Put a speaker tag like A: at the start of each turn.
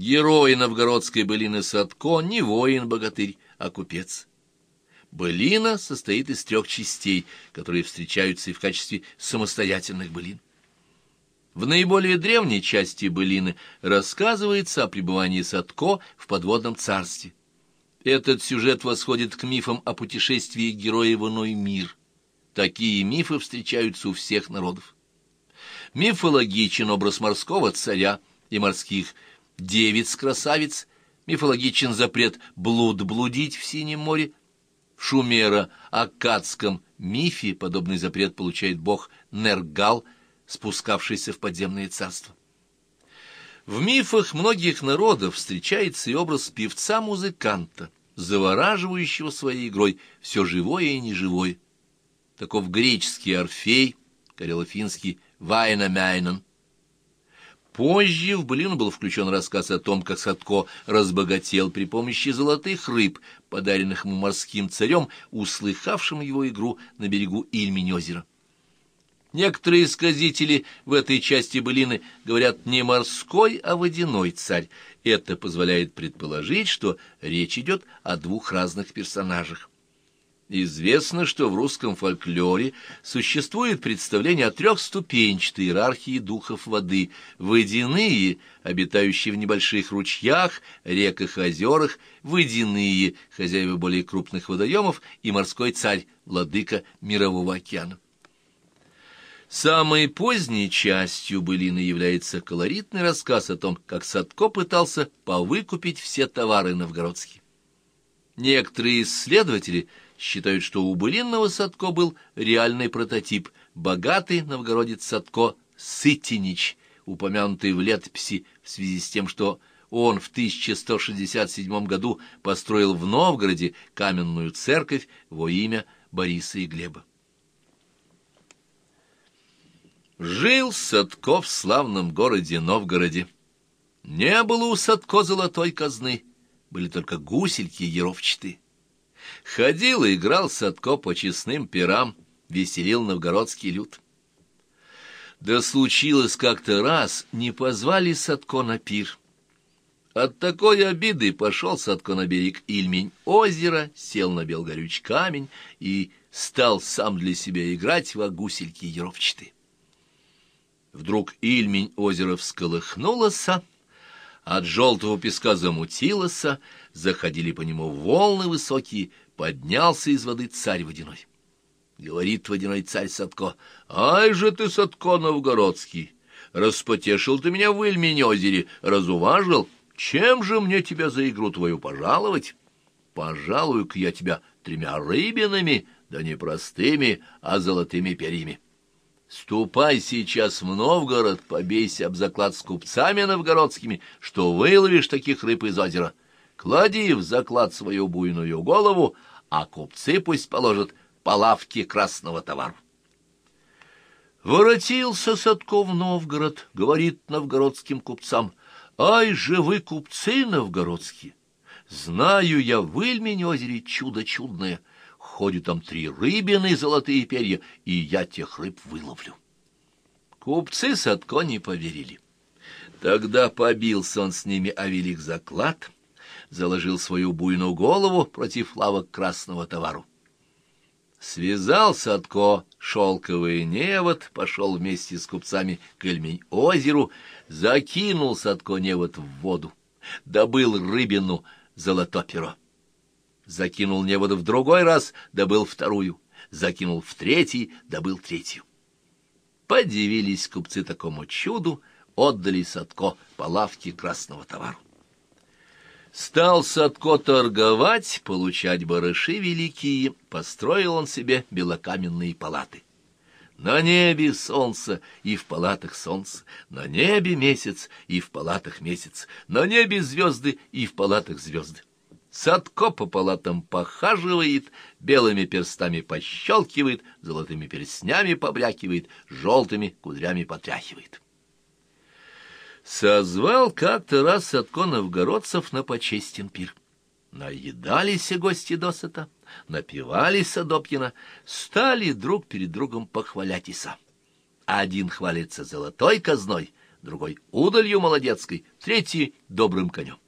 A: Герой новгородской былины Садко не воин-богатырь, а купец. Былина состоит из трех частей, которые встречаются и в качестве самостоятельных былин. В наиболее древней части былины рассказывается о пребывании Садко в подводном царстве. Этот сюжет восходит к мифам о путешествии героя в иной мир. Такие мифы встречаются у всех народов. Мифологичен образ морского царя и морских девиц-красавиц, мифологичен запрет блуд блудить в Синем море. В Шумеро-Аккадском мифе подобный запрет получает бог Нергал, спускавшийся в подземное царство. В мифах многих народов встречается и образ певца-музыканта, завораживающего своей игрой все живое и неживое. Таков греческий Орфей, карелофинский Вайнамяйнен. Позже в былину был включен рассказ о том, как Садко разбогател при помощи золотых рыб, подаренных ему морским царем, услыхавшим его игру на берегу Ильмень-озера. Некоторые сказители в этой части былины говорят не морской, а водяной царь. Это позволяет предположить, что речь идет о двух разных персонажах. Известно, что в русском фольклоре существует представление о трехступенчатой иерархии духов воды. Водяные, обитающие в небольших ручьях, реках и озерах, водяные, хозяева более крупных водоемов, и морской царь, владыка мирового океана. Самой поздней частью былины является колоритный рассказ о том, как Садко пытался повыкупить все товары новгородские. Некоторые исследователи – считают, что у былинного Садко был реальный прототип, богатый новгородец Садко Сытинич, упомянутый в летописи в связи с тем, что он в 1167 году построил в Новгороде каменную церковь во имя Бориса и Глеба. Жил Садко в славном городе Новгороде. Не было у Садко золотой казны, были только гусельки еровчатые. Ходил и играл Садко по честным пирам, веселил новгородский люд. Да случилось как-то раз, не позвали Садко на пир. От такой обиды пошел Садко на берег Ильмень озера, сел на белгорюч камень и стал сам для себя играть в гусельки еровчатые. Вдруг Ильмень озеро всколыхнулось, от желтого песка замутилось, заходили по нему волны высокие, поднялся из воды царь водяной. Говорит водяной царь Садко, «Ай же ты, Садко новгородский! Распотешил ты меня в Ильмень-озере, разуважил. Чем же мне тебя за игру твою пожаловать? Пожалую-ка я тебя тремя рыбинами, да не простыми, а золотыми перьями». Ступай сейчас в Новгород, побейся об заклад с купцами новгородскими, что выловишь таких рыб из озера. Клади в заклад свою буйную голову, а купцы пусть положат по лавке красного товара. Воротился Садков в Новгород, говорит новгородским купцам, «Ай же вы, купцы новгородские! Знаю я в Ильмень озере чудо чудное, ходят там три рыбины золотые перья, и я тех рыб выловлю». Купцы Садко не поверили. Тогда побился он с ними о велик заклад — заложил свою буйную голову против лавок красного товару. Связал Садко шелковый невод, пошел вместе с купцами к Эльмень-озеру, закинул Садко невод в воду, добыл рыбину золотоперо. Закинул невод в другой раз, добыл вторую, закинул в третий, добыл третью. Подивились купцы такому чуду, отдали Садко по лавке красного товару. Стал Садко торговать, получать барыши великие, построил он себе белокаменные палаты. На небе солнце, и в палатах солнце, на небе месяц, и в палатах месяц, на небе звезды, и в палатах звезды. Садко по палатам похаживает, белыми перстами пощелкивает, золотыми перстнями побрякивает, желтыми кудрями потряхивает. Созвал как-то раз Садко новгородцев на почестен пир. Наедались гости досыта, напивались Садопьина, стали друг перед другом похвалять Иса. Один хвалится золотой казной, другой — удалью молодецкой, третий — добрым конем.